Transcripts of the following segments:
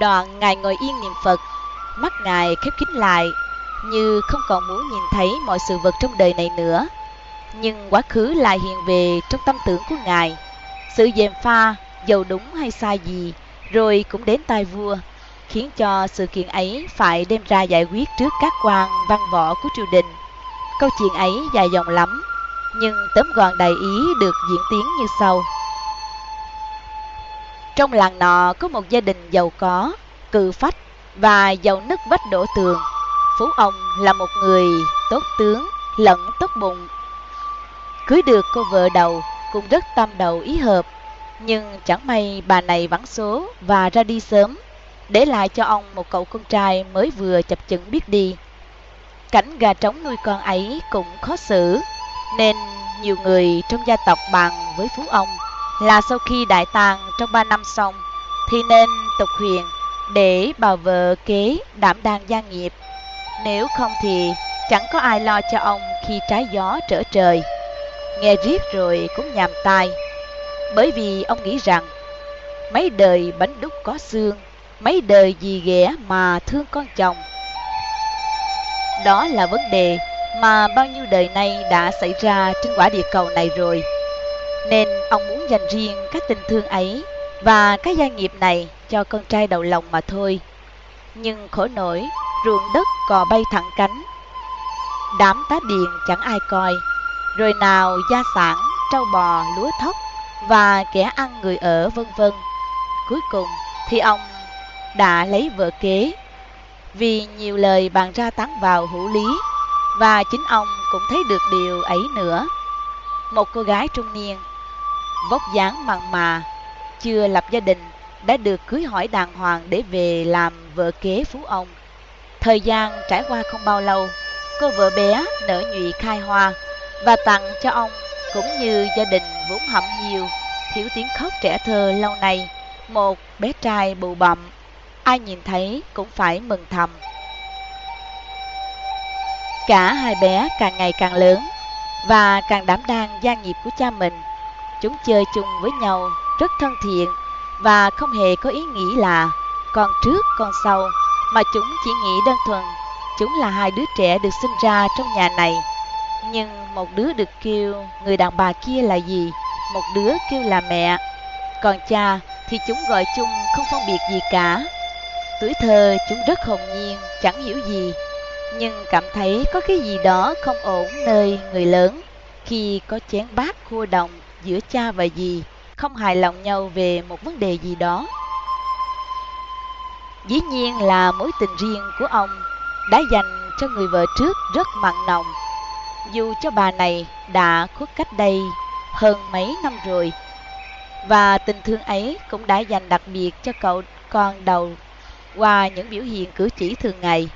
Đoạn Ngài ngồi yên niệm Phật, mắt Ngài khép kín lại, như không còn muốn nhìn thấy mọi sự vật trong đời này nữa. Nhưng quá khứ lại hiện về trong tâm tưởng của Ngài. Sự dèm pha, dầu đúng hay sai gì, rồi cũng đến tai vua, khiến cho sự kiện ấy phải đem ra giải quyết trước các quan văn võ của triều đình. Câu chuyện ấy dài dòng lắm, nhưng tóm gọn đại ý được diễn tiến như sau. Trong làng nọ có một gia đình giàu có, cự phách và giàu nứt vách đổ tường. Phú ông là một người tốt tướng, lẫn tốt bụng. Cưới được cô vợ đầu cũng rất tâm đầu ý hợp, nhưng chẳng may bà này vắng số và ra đi sớm, để lại cho ông một cậu con trai mới vừa chập chững biết đi. Cảnh gà trống nuôi con ấy cũng khó xử, nên nhiều người trong gia tộc bàn với phú ông là sau khi đại tàng trong 3 năm xong thì nên tục huyền để bà vợ kế đảm đang gia nghiệp. Nếu không thì chẳng có ai lo cho ông khi trái gió trở trời. Nghe riết rồi cũng nhàm tai. Bởi vì ông nghĩ rằng mấy đời bánh đúc có xương, mấy đời gì ghẻ mà thương con chồng. Đó là vấn đề mà bao nhiêu đời nay đã xảy ra trên quả địa cầu này rồi. Nên ông muốn dành riêng các tình thương ấy và cái gia nghiệp này cho con trai đầu lòng mà thôi. Nhưng khổ nổi, ruộng đất cò bay thẳng cánh. Đám tá điền chẳng ai coi, rồi nào gia sản, trâu bò, lúa thóc và kẻ ăn người ở vân vân. Cuối cùng thì ông đã lấy vợ kế vì nhiều lời bàn ra tán vào hữu lý và chính ông cũng thấy được điều ấy nữa. Một cô gái trung niên, vóc dáng mặn mà, chưa lập gia đình, đã được cưới hỏi đàng hoàng để về làm vợ kế phú ông. Thời gian trải qua không bao lâu, cô vợ bé nở nhụy khai hoa và tặng cho ông cũng như gia đình vốn hậm nhiều, thiếu tiếng khóc trẻ thơ lâu nay, một bé trai bù bậm, ai nhìn thấy cũng phải mừng thầm. Cả hai bé càng ngày càng lớn và càng đảm đang gia nghiệp của cha mình. Chúng chơi chung với nhau rất thân thiện và không hề có ý nghĩ là con trước con sau mà chúng chỉ nghĩ đơn thuần chúng là hai đứa trẻ được sinh ra trong nhà này. Nhưng một đứa được kêu người đàn bà kia là gì, một đứa kêu là mẹ. Còn cha thì chúng gọi chung không phân biệt gì cả. Tuổi thơ chúng rất hồn nhiên, chẳng hiểu gì nhưng cảm thấy có cái gì đó không ổn nơi người lớn khi có chén bát khua đồng giữa cha và dì không hài lòng nhau về một vấn đề gì đó. Dĩ nhiên là mối tình riêng của ông đã dành cho người vợ trước rất mặn nồng, dù cho bà này đã khuất cách đây hơn mấy năm rồi. Và tình thương ấy cũng đã dành đặc biệt cho cậu con đầu qua những biểu hiện cử chỉ thường ngày.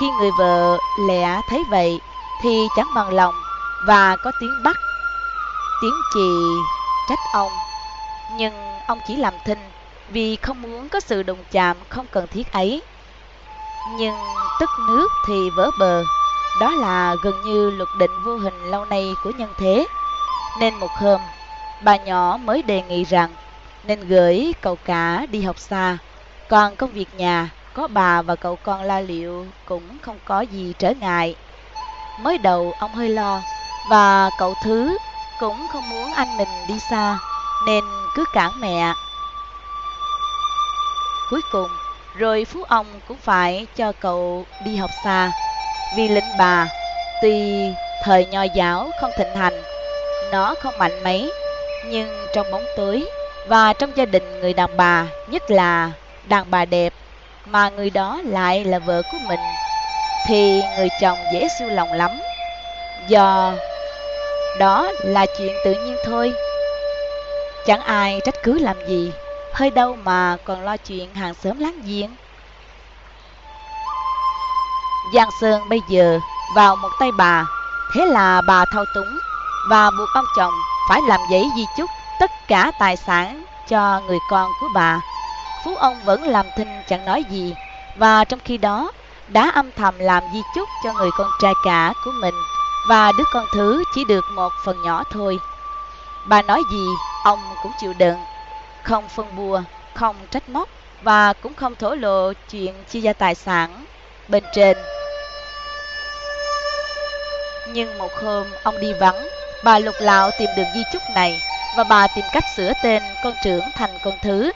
Khi người vợ lẽ thấy vậy thì chẳng bằng lòng và có tiếng bắt, tiếng chì trách ông. Nhưng ông chỉ làm thinh vì không muốn có sự đồng chạm không cần thiết ấy. Nhưng tức nước thì vỡ bờ, đó là gần như luật định vô hình lâu nay của nhân thế. Nên một hôm, bà nhỏ mới đề nghị rằng nên gửi cậu cả đi học xa, còn công việc nhà có bà và cậu con la liệu cũng không có gì trở ngại. Mới đầu ông hơi lo và cậu thứ cũng không muốn anh mình đi xa nên cứ cản mẹ. Cuối cùng, rồi Phú ông cũng phải cho cậu đi học xa vì lĩnh bà tuy thời nho giáo không thịnh hành nó không mạnh mấy nhưng trong bóng tối và trong gia đình người đàn bà nhất là đàn bà đẹp mà người đó lại là vợ của mình thì người chồng dễ siêu lòng lắm do đó là chuyện tự nhiên thôi. Chẳng ai trách cứ làm gì, hơi đâu mà còn lo chuyện hàng xóm láng giềng. Giang sơn bây giờ vào một tay bà, thế là bà thao túng và buộc ông chồng phải làm giấy di chúc tất cả tài sản cho người con của bà. Phú ông vẫn làm thinh chẳng nói gì Và trong khi đó đã âm thầm làm di chúc cho người con trai cả của mình. Và đứa con thứ chỉ được một phần nhỏ thôi Bà nói gì ông cũng chịu đựng Không phân bua, không trách móc và cũng không thổ lộ chuyện chia gia tài sản bên trên. Nhưng một hôm ông đi vắng, bà lục lạo tìm được di chúc này và bà tìm cách sửa tên con trưởng thành con thứ.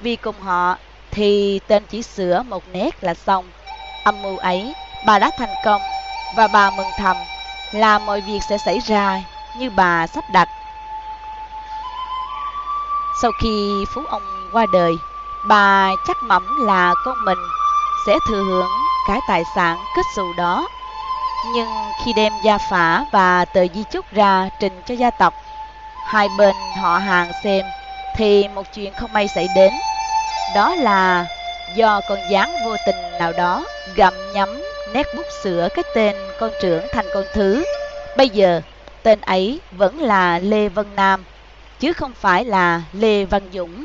Vì cùng họ thì tên chỉ sửa một nét là xong. Âm mưu ấy bà đã thành công và bà mừng thầm là mọi việc sẽ xảy ra như bà sắp đặt. Sau khi phú ông qua đời, bà chắc mẩm là con mình sẽ thừa hưởng cái tài sản kết xù đó. Nhưng khi đem gia phả và tờ di chúc ra trình cho gia tộc, hai bên họ hàng xem thì một chuyện không may xảy đến. Đó là do con gián vô tình nào đó gặm nhấm nét bút sửa cái tên con trưởng thành con thứ. Bây giờ, tên ấy vẫn là Lê Vân Nam, chứ không phải là Lê Văn Dũng.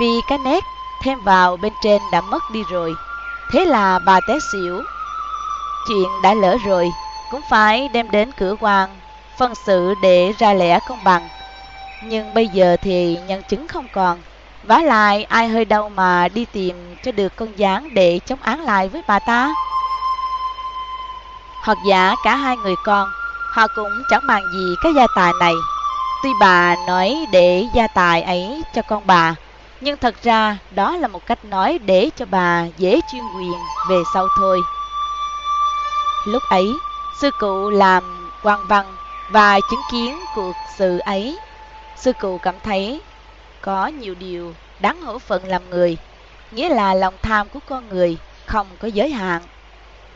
Vì cái nét thêm vào bên trên đã mất đi rồi, thế là bà té xỉu. Chuyện đã lỡ rồi, cũng phải đem đến cửa quan, phân sự để ra lẽ công bằng. Nhưng bây giờ thì nhân chứng không còn. Vả lại, ai hơi đâu mà đi tìm cho được con gián để chống án lại với bà ta? Hoặc giả cả hai người con, Họ cũng chẳng bàn gì cái gia tài này. Tuy bà nói để gia tài ấy cho con bà, Nhưng thật ra đó là một cách nói để cho bà dễ chuyên quyền về sau thôi. Lúc ấy, sư cụ làm quan văn và chứng kiến cuộc sự ấy. Sư cụ cảm thấy có nhiều điều đáng hổ phận làm người, nghĩa là lòng tham của con người không có giới hạn.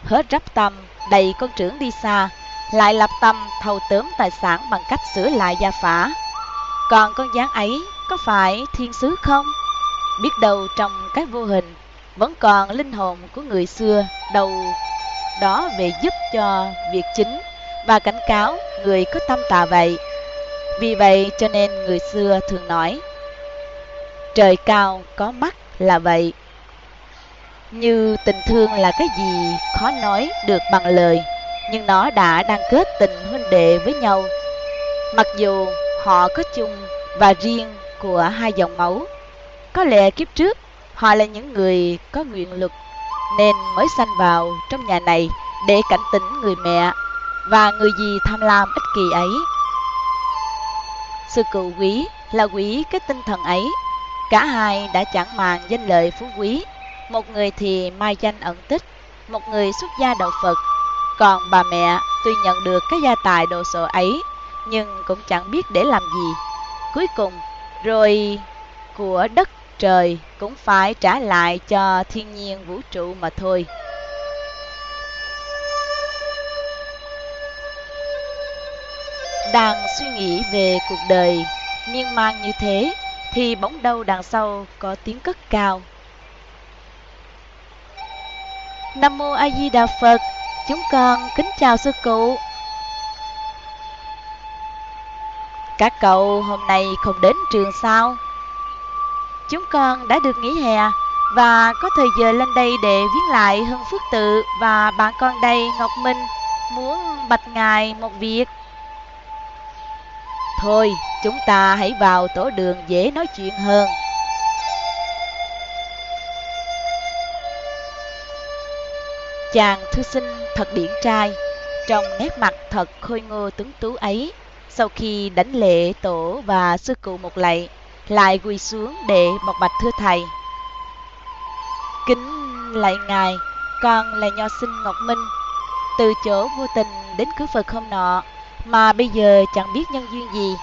Hết rắp tâm, đầy con trưởng đi xa, lại lập tâm thâu tóm tài sản bằng cách sửa lại gia phả. Còn con gián ấy có phải thiên sứ không? Biết đâu trong cái vô hình vẫn còn linh hồn của người xưa đầu đó về giúp cho việc chính và cảnh cáo người có tâm tà vậy. Vì vậy cho nên người xưa thường nói Trời cao có mắt là vậy. Như tình thương là cái gì khó nói được bằng lời, nhưng nó đã đang kết tình huynh đệ với nhau. Mặc dù họ có chung và riêng của hai dòng máu, có lẽ kiếp trước họ là những người có nguyện lực nên mới sanh vào trong nhà này để cảnh tỉnh người mẹ và người gì tham lam ích kỳ ấy. Sư cụ quý là quý cái tinh thần ấy Cả hai đã chẳng màng danh lợi phú quý, một người thì mai danh ẩn tích, một người xuất gia đạo Phật. Còn bà mẹ tuy nhận được cái gia tài đồ sộ ấy, nhưng cũng chẳng biết để làm gì. Cuối cùng, rồi của đất trời cũng phải trả lại cho thiên nhiên vũ trụ mà thôi. Đang suy nghĩ về cuộc đời miên man như thế, thì bỗng đâu đằng sau có tiếng cất cao. Nam mô A Di Đà Phật, chúng con kính chào sư cụ. Các cậu hôm nay không đến trường sao? Chúng con đã được nghỉ hè và có thời giờ lên đây để viết lại Hưng Phước Tự và bạn con đây Ngọc Minh muốn bạch ngài một việc. Thôi, chúng ta hãy vào tổ đường dễ nói chuyện hơn. Chàng thư sinh thật điển trai, trong nét mặt thật khôi ngô tuấn tú ấy, sau khi đánh lễ tổ và sư cụ một lạy, lại quỳ xuống để bọc bạch thưa thầy. Kính lại ngài, con là nho sinh Ngọc Minh, từ chỗ vô tình đến cứ Phật không nọ, mà bây giờ chẳng biết nhân duyên gì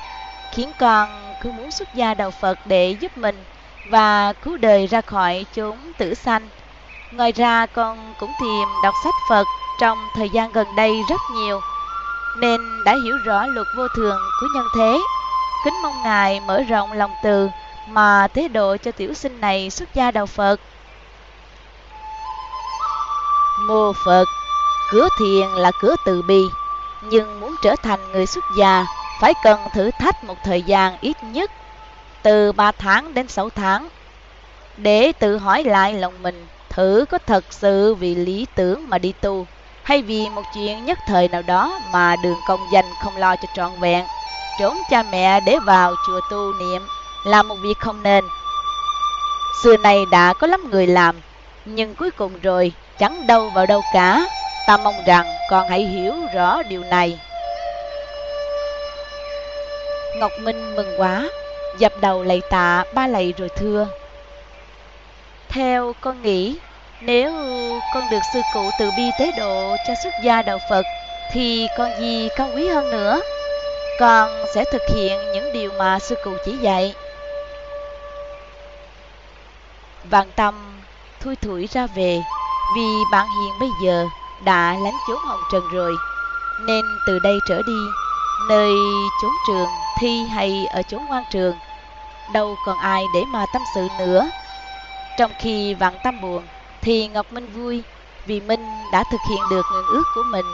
khiến con cứ muốn xuất gia đầu Phật để giúp mình và cứu đời ra khỏi chốn tử sanh. Ngoài ra con cũng tìm đọc sách Phật trong thời gian gần đây rất nhiều, nên đã hiểu rõ luật vô thường của nhân thế. Kính mong Ngài mở rộng lòng từ mà thế độ cho tiểu sinh này xuất gia đầu Phật. Mô Phật, cửa thiền là cửa từ bi, nhưng muốn trở thành người xuất gia phải cần thử thách một thời gian ít nhất từ 3 tháng đến 6 tháng. Để tự hỏi lại lòng mình thử có thật sự vì lý tưởng mà đi tu hay vì một chuyện nhất thời nào đó mà đường công danh không lo cho trọn vẹn. Trốn cha mẹ để vào chùa tu niệm là một việc không nên. Xưa này đã có lắm người làm, nhưng cuối cùng rồi chẳng đâu vào đâu cả. Ta mong rằng con hãy hiểu rõ điều này. Ngọc Minh mừng quá, dập đầu lạy tạ ba lạy rồi thưa. Theo con nghĩ, nếu con được sư cụ từ bi tế độ cho xuất gia đạo Phật, thì con gì cao quý hơn nữa. Con sẽ thực hiện những điều mà sư cụ chỉ dạy. Vạn tâm thui thủi ra về, vì bạn hiền bây giờ đã lánh chốn hồng trần rồi, nên từ đây trở đi, nơi chốn trường, thi hay ở chốn quan trường, đâu còn ai để mà tâm sự nữa. Trong khi vạn tâm buồn, thì Ngọc Minh vui, vì Minh đã thực hiện được nguyện ước của mình.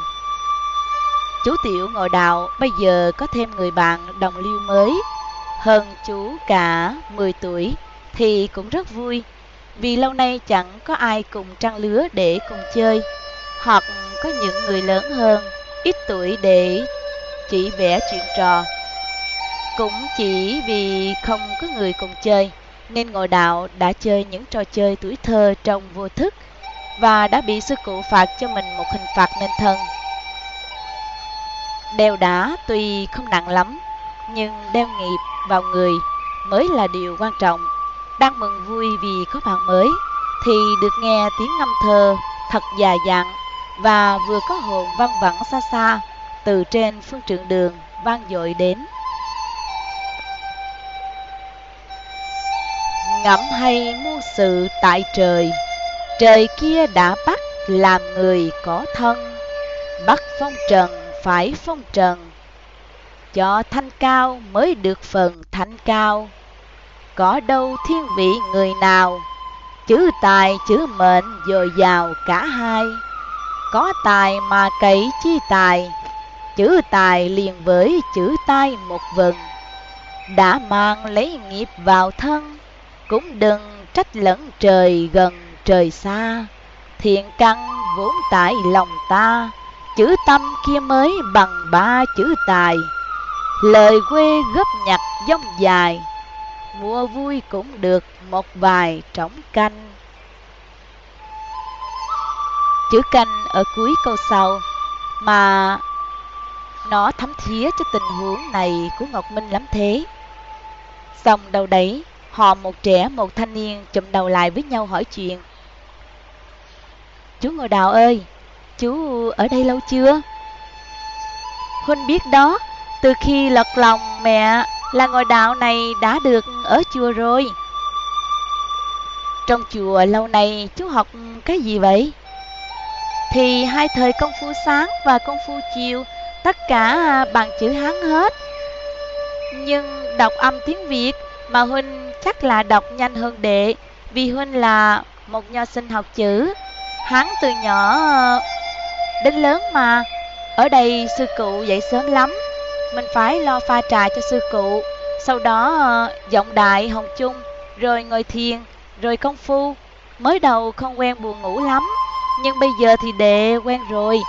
Chú Tiểu ngồi đào bây giờ có thêm người bạn đồng lưu mới, hơn chú cả 10 tuổi, thì cũng rất vui vì lâu nay chẳng có ai cùng trăng lứa để cùng chơi, hoặc có những người lớn hơn, ít tuổi để chỉ vẽ chuyện trò. Cũng chỉ vì không có người cùng chơi, nên ngồi đạo đã chơi những trò chơi tuổi thơ trong vô thức và đã bị sư cụ phạt cho mình một hình phạt nên thân. Đeo đá tuy không nặng lắm, nhưng đeo nghiệp vào người mới là điều quan trọng đang mừng vui vì có bạn mới, thì được nghe tiếng ngâm thơ thật dài dặn và vừa có hồn văng vẳng xa xa từ trên phương trượng đường vang dội đến. Ngẫm hay muôn sự tại trời, trời kia đã bắt làm người có thân, bắt phong trần phải phong trần, cho thanh cao mới được phần thanh cao. Có đâu thiên vị người nào chữ tài chữ mệnh dồi dào cả hai có tài mà cậy chi tài. Chữ tài liền với chữ tai một vần. Đã mang lấy nghiệp vào thân, cũng đừng trách lẫn trời gần trời xa. Thiện căn vốn tại lòng ta, chữ tâm kia mới bằng ba chữ tài. Lời quê gấp nhặt dông dài, Mua vui cũng được một vài trống canh. Chữ canh ở cuối câu sau Mà nó thấm thía cho tình huống này của Ngọc Minh lắm thế Xong đầu đấy, Họ một trẻ, một thanh niên chụm đầu lại với nhau hỏi chuyện Chú Ngồi Đào ơi, Chú ở đây lâu chưa? Huynh biết đó, Từ khi lật lòng mẹ là ngồi đạo này đã được ở chùa rồi. Trong chùa lâu nay chú học cái gì vậy? Thì hai thời công phu sáng và công phu chiều, tất cả à, bằng chữ Hán hết. Nhưng đọc âm tiếng Việt mà Huynh chắc là đọc nhanh hơn đệ, vì Huynh là một nho sinh học chữ. Hán từ nhỏ à, đến lớn mà, ở đây sư cụ dậy sớm lắm mình phải lo pha trà cho sư cụ sau đó à, giọng đại hồng chung rồi ngồi thiền rồi công phu mới đầu không quen buồn ngủ lắm nhưng bây giờ thì đệ quen rồi.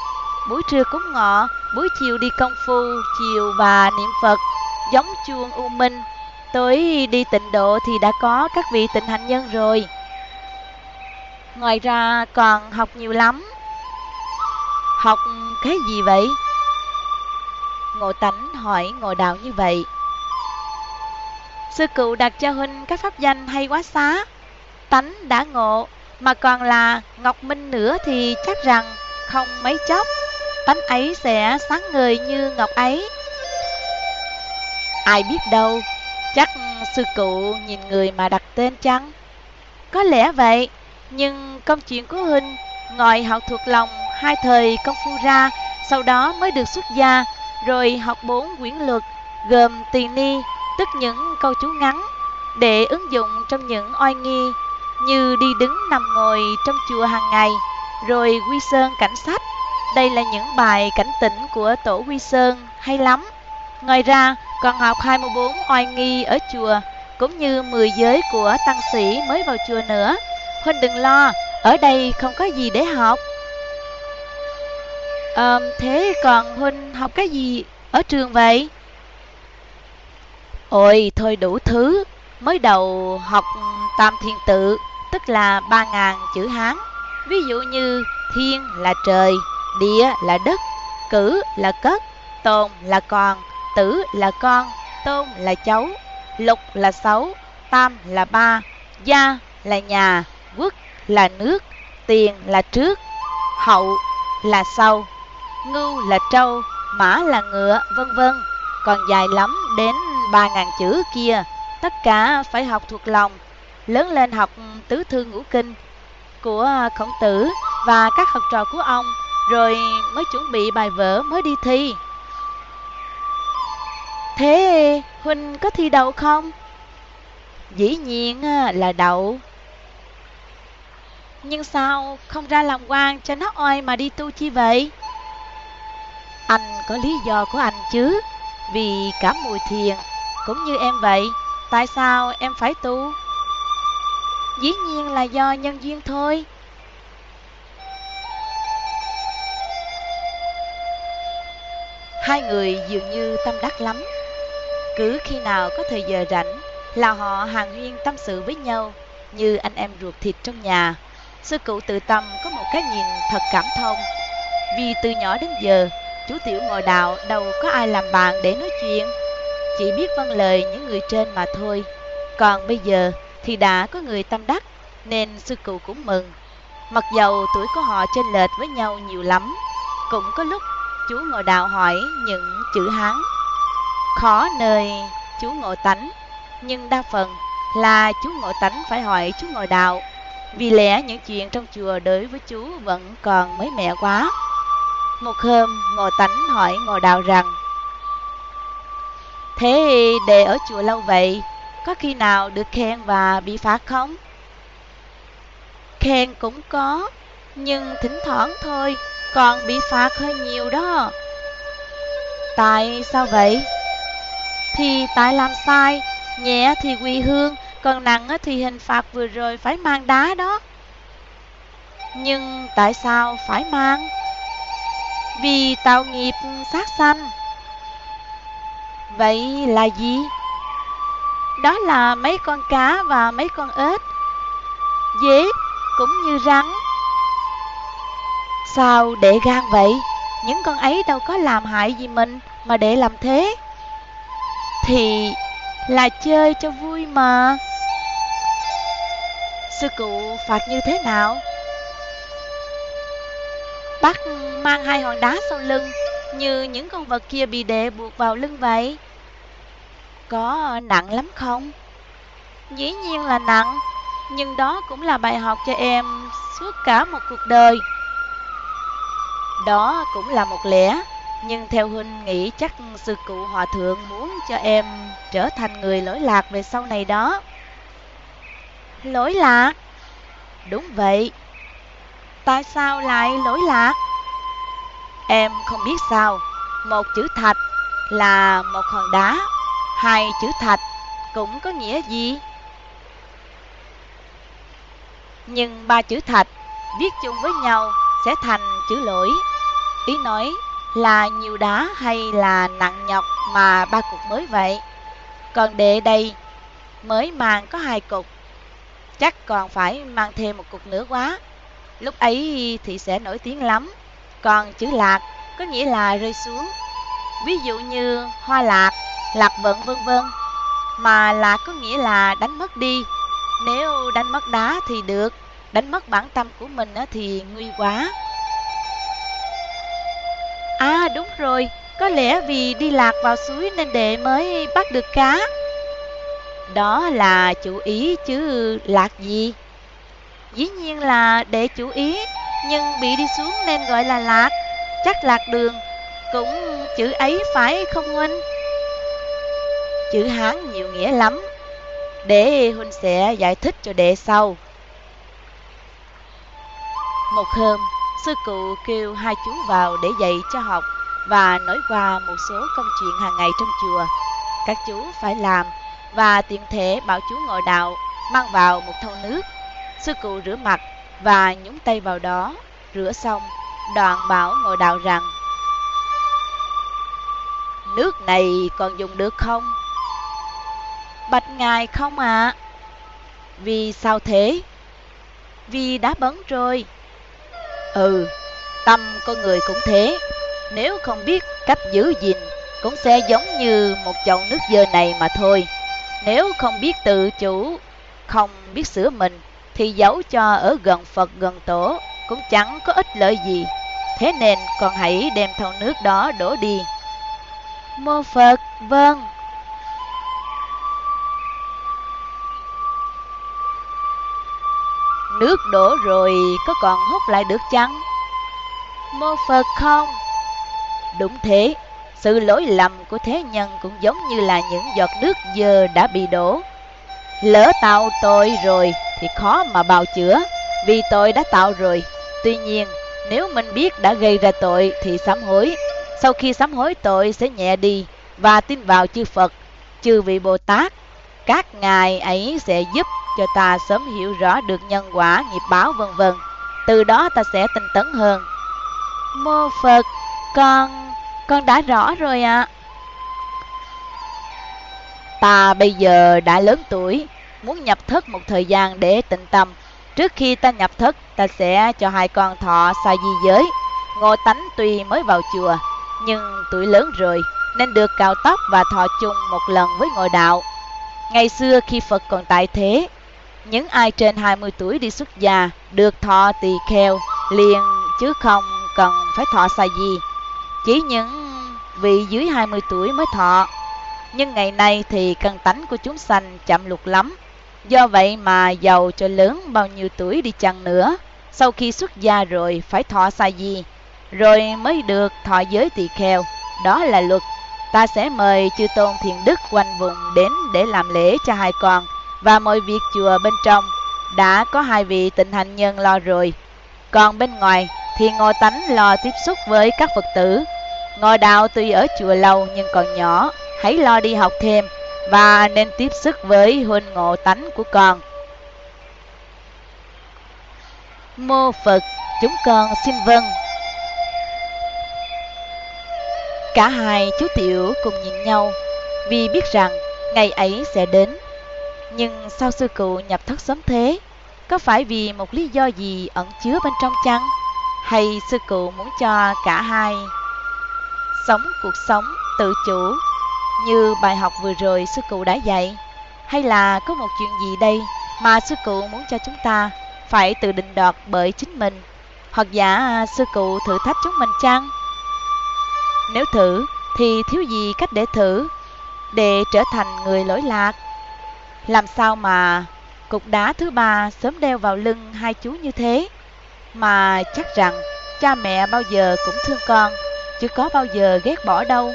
Buổi trưa cúng ngọ buổi chiều đi công phu chiều và niệm phật giống chuông u minh. Tới đi tịnh độ thì đã có các vị tịnh hạnh nhân rồi. Ngoài ra còn học nhiều lắm. Học cái gì vậy? Ngộ Tánh hỏi Ngộ Đạo như vậy. Sư cụ đặt cho Huynh các pháp danh hay quá xá. Tánh đã ngộ, mà còn là Ngọc Minh nữa thì chắc rằng không mấy chốc, tánh ấy sẽ sáng ngời như Ngọc ấy. Ai biết đâu, chắc sư cụ nhìn người mà đặt tên chăng? Có lẽ vậy, nhưng công chuyện của Huynh, ngồi học thuộc lòng hai thời công phu ra, sau đó mới được xuất gia, rồi học bốn quyển luật gồm tỳ ni, tức những câu chú ngắn để ứng dụng trong những oai nghi như đi đứng nằm ngồi trong chùa hàng ngày, rồi quy sơn cảnh sách. Đây là những bài cảnh tỉnh của tổ quy sơn hay lắm. Ngoài ra, còn học 24 oai nghi ở chùa, cũng như 10 giới của tăng sĩ mới vào chùa nữa. Huynh đừng lo, ở đây không có gì để học. À, thế còn Huynh học cái gì ở trường vậy? Ôi, thôi đủ thứ. mới đầu học tam thiên tự, tức là ba ngàn chữ Hán. Ví dụ như thiên là trời, địa là đất, cử là cất, tồn là còn, tử là con, tôn là cháu, lục là sáu, tam là ba, gia là nhà, quốc là nước, tiền là trước, hậu là sau, ngưu là trâu, mã là ngựa, vân vân. Còn dài lắm đến ba ngàn chữ kia, tất cả phải học thuộc lòng. Lớn lên học tứ thư ngũ kinh của à, khổng tử và các học trò của ông, rồi mới chuẩn bị bài vở mới đi thi. Thế Huynh có thi đậu không? Dĩ nhiên à, là đậu. Nhưng sao không ra làm quan cho nó oai mà đi tu chi vậy? Anh có lý do của anh chứ Vì cả mùi thiền Cũng như em vậy Tại sao em phải tu Dĩ nhiên là do nhân duyên thôi. Hai người dường như tâm đắc lắm. Cứ khi nào có thời giờ rảnh Là họ hàng huyên tâm sự với nhau, Như anh em ruột thịt trong nhà. Sư cụ tự tâm có một cái nhìn thật cảm thông. Vì từ nhỏ đến giờ, Chú Tiểu ngồi đạo đâu có ai làm bạn để nói chuyện. Chỉ biết vâng lời những người trên mà thôi. Còn bây giờ thì đã có người tâm đắc Nên sư cụ cũng mừng. Mặc dầu tuổi của họ trên lệch với nhau nhiều lắm Cũng có lúc chú ngồi đạo hỏi những chữ Hán. Khó nơi chú ngộ tánh Nhưng đa phần là chú ngộ tánh phải hỏi chú ngồi đạo Vì lẽ những chuyện trong chùa đối với chú vẫn còn mới mẻ quá. Một hôm, ngộ Tánh hỏi ngộ Đạo rằng Thế đệ ở chùa lâu vậy, có khi nào được khen và bị phạt không? Khen cũng có, nhưng thỉnh thoảng thôi, còn bị phạt hơi nhiều đó. Tại sao vậy? Thì tại làm sai, nhẹ thì quỳ hương, còn nặng thì hình phạt vừa rồi phải mang đá đó. Nhưng tại sao phải mang? vì tạo nghiệp sát sanh. Vậy là gì? Đó là mấy con cá và mấy con ếch, dế cũng như rắn. Sao để gan vậy? Những con ấy đâu có làm hại gì mình mà để làm thế. Thì là chơi cho vui mà. Sư cụ phạt như thế nào? bác mang hai hòn đá sau lưng Như những con vật kia bị đệ buộc vào lưng vậy có nặng lắm không? Dĩ nhiên là nặng Nhưng đó cũng là bài học cho em suốt cả một cuộc đời Đó cũng là một lẽ Nhưng theo Huynh nghĩ chắc sư cụ hòa thượng muốn cho em trở thành người lỗi lạc về sau này đó Lỗi lạc? Đúng vậy Tại sao lại lỗi lạc? Em không biết sao, một chữ thạch là một hòn đá, hai chữ thạch cũng có nghĩa gì? Nhưng ba chữ thạch viết chung với nhau sẽ thành chữ lỗi. Ý nói là nhiều đá hay là nặng nhọc mà ba cục mới vậy. Còn đệ đây mới mang có hai cục, chắc còn phải mang thêm một cục nữa quá. Lúc ấy thì sẽ nổi tiếng lắm. Còn chữ lạc có nghĩa là rơi xuống. Ví dụ như hoa lạc, lạc vận vân vân. Mà lạc có nghĩa là đánh mất đi. Nếu đánh mất đá thì được, đánh mất bản tâm của mình thì nguy quá. À đúng rồi, có lẽ vì đi lạc vào suối nên đệ mới bắt được cá. Đó là chủ ý chứ lạc gì? Dĩ nhiên là đệ chủ ý Nhưng bị đi xuống nên gọi là lạc Chắc lạc đường Cũng chữ ấy phải không huynh Chữ Hán nhiều nghĩa lắm. Để huynh sẽ giải thích cho đệ sau. Một hôm Sư cụ kêu hai chú vào để dạy cho học Và nói qua một số công chuyện hàng ngày trong chùa. Các chú phải làm Và tiện thể bảo chú ngồi đạo Mang vào một thau nước. Sư cụ rửa mặt và nhúng tay vào đó, rửa xong, đoạn bảo ngồi đạo rằng Nước này còn dùng được không? Bạch ngài không ạ. À? Vì sao thế? Vì đã bấn rồi. Ừ, tâm con người cũng thế. Nếu không biết cách giữ gìn, cũng sẽ giống như một chậu nước dơ này mà thôi. Nếu không biết tự chủ, không biết sửa mình, thì giấu cho ở gần Phật gần tổ cũng chẳng có ích lợi gì. Thế nên con hãy đem thau nước đó đổ đi. Mô Phật, vâng. Nước đổ rồi có còn hút lại được chăng? Mô Phật không. Đúng thế, sự lỗi lầm của thế nhân cũng giống như là những giọt nước dơ đã bị đổ. Lỡ tạo tội rồi thì khó mà bào chữa, vì tội đã tạo rồi. Tuy nhiên, nếu mình biết đã gây ra tội thì sám hối. Sau khi sám hối tội sẽ nhẹ đi và tin vào chư Phật, chư vị Bồ Tát. Các ngài ấy sẽ giúp cho ta sớm hiểu rõ được nhân quả, nghiệp báo vân vân. Từ đó ta sẽ tinh tấn hơn. Mô Phật, con, con đã rõ rồi ạ. À. Ta bây giờ đã lớn tuổi, muốn nhập thất một thời gian để tịnh tâm. Trước khi ta nhập thất, ta sẽ cho hai con thọ xa di giới. Ngô Tánh tuy mới vào chùa, nhưng tuổi lớn rồi, nên được cạo tóc và thọ chung một lần với ngôi đạo. Ngày xưa khi Phật còn tại thế, những ai trên 20 tuổi đi xuất gia được thọ tỳ kheo liền chứ không cần phải thọ xa gì. Chỉ những vị dưới 20 tuổi mới thọ. Nhưng ngày nay thì căn tánh của chúng sanh chậm lục lắm. Do vậy mà giàu cho lớn bao nhiêu tuổi đi chăng nữa, sau khi xuất gia rồi phải thọ xa gì, rồi mới được thọ giới tỳ kheo. Đó là luật. Ta sẽ mời chư tôn thiền đức quanh vùng đến để làm lễ cho hai con và mọi việc chùa bên trong đã có hai vị tịnh hành nhân lo rồi. Còn bên ngoài thì Ngô Tánh lo tiếp xúc với các Phật tử. Ngô Đạo tuy ở chùa lâu nhưng còn nhỏ, hãy lo đi học thêm và nên tiếp sức với huynh Ngộ Tánh của con. Mô Phật, chúng con xin vâng. Cả hai chú Tiểu cùng nhìn nhau vì biết rằng ngày ấy sẽ đến. Nhưng sao sư cụ nhập thất sớm thế? Có phải vì một lý do gì ẩn chứa bên trong chăng? Hay sư cụ muốn cho cả hai sống cuộc sống tự chủ, như bài học vừa rồi sư cụ đã dạy? Hay là có một chuyện gì đây mà sư cụ muốn cho chúng ta phải tự định đoạt bởi chính mình? Hoặc giả sư cụ thử thách chúng mình chăng? Nếu thử, thì thiếu gì cách để thử để trở thành người lỗi lạc? Làm sao mà cục đá thứ ba sớm đeo vào lưng hai chú như thế? Mà chắc rằng cha mẹ bao giờ cũng thương con, chứ có bao giờ ghét bỏ đâu.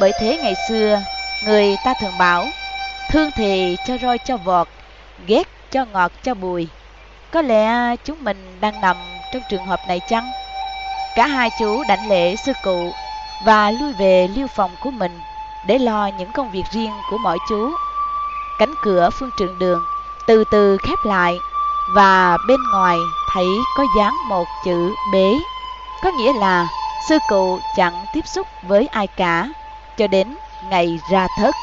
Bởi thế ngày xưa, người ta thường bảo, thương thì cho roi cho vọt, ghét cho ngọt cho bùi. Có lẽ chúng mình đang nằm trong trường hợp này chăng? Cả hai chú đảnh lễ sư cụ và lui về liêu phòng của mình để lo những công việc riêng của mỗi chú. Cánh cửa phương trường đường từ từ khép lại và bên ngoài thấy có dán một chữ bế, có nghĩa là sư cụ chẳng tiếp xúc với ai cả cho đến ngày ra thất.